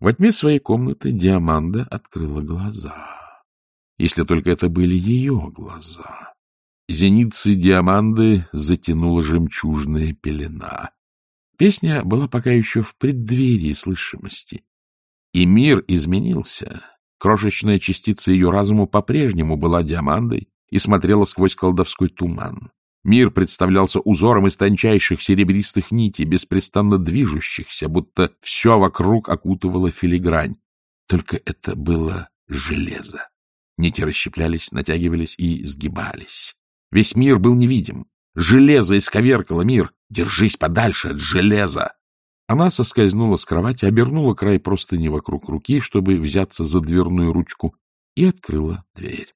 Во тьме своей комнаты Диаманда открыла глаза. Если только это были ее глаза. Зеницы Диаманды затянула жемчужная пелена. Песня была пока еще в преддверии слышимости. И мир изменился. Крошечная частица ее разума по-прежнему была Диамандой и смотрела сквозь колдовской туман. Мир представлялся узором из тончайших серебристых нитей, беспрестанно движущихся, будто все вокруг окутывала филигрань. Только это было железо. Нити расщеплялись, натягивались и сгибались. Весь мир был невидим. Железо исковеркало мир. Держись подальше от железа. Она соскользнула с кровати, обернула край простыни вокруг руки, чтобы взяться за дверную ручку, и открыла дверь.